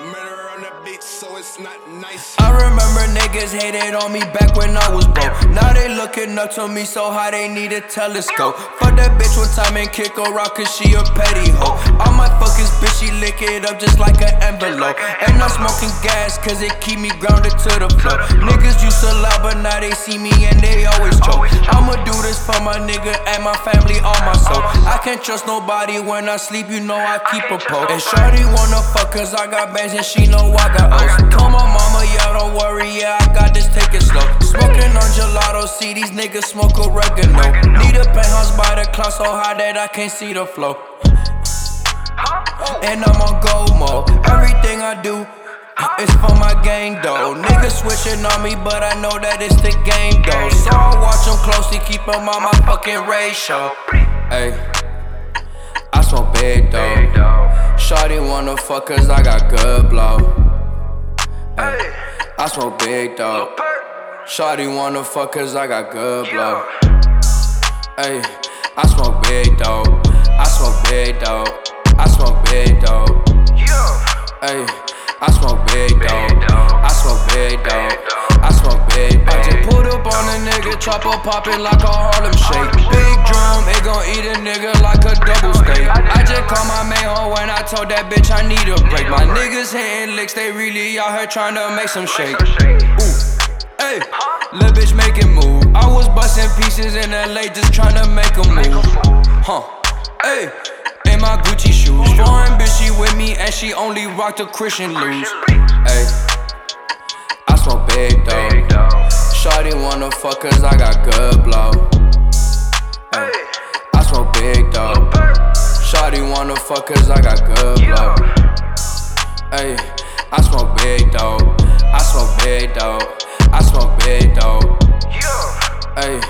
Murda on the beat, so it's not nice. I remember niggas hated on me back when I was broke. Now they looking up to me so high they need a telescope. Fuck that bitch one time and kick her out cause she a petty hoe. All my fuckers bitch, she lick it up just like an envelope. And I'm smoking gas cause it keep me grounded to the floor. Niggas used to lie, but now they see me and they always choke. I'ma do this for my nigga and my family, all my soul. I can't trust nobody when I sleep, you know I keep a pole. And Shorty wanna fuck cause I got bands and she know I got O's. Call my mama, yeah, don't worry, yeah, I got this, take it slow. Smoking on gelato, see these niggas smoke oregano. Need a penthouse by the cloud so high that I can't see the flow. And I'm on go mode. Everything I do it's for my gang though. Niggas switching on me, but I know that it's the game though. So I watch them closely, keep them on my fucking ratio. Hey, I smoke big though. Wanna fuck cause I got good blow. Ay, I smoke big though. Shawty wanna fuck cause I got good blow. Ay, I smoke big though. I smoke big though. I smoke big though. Ay, I smoke big though. I smoke big though. I smoke big though. I just put up on a nigga, chopper poppin' like a Harlem Shake. Big drum, it gon' eat a nigga like a double steak. I just call my told that bitch I need a break. My niggas hitting licks, they really out here tryna make some shake. Ooh, hey, lil' bitch making move. I was busting pieces in LA just tryna make a move. Huh, hey, in my Gucci shoes. Foreign bitch, she with me and she only rock the Christian Lou's. Hey, I smoke big though. Shawty wanna fuck cause I got good blow. Wanna fuck cause I got good blow. Hey, I smoke big though. I smoke big though. I smoke big though. Ay,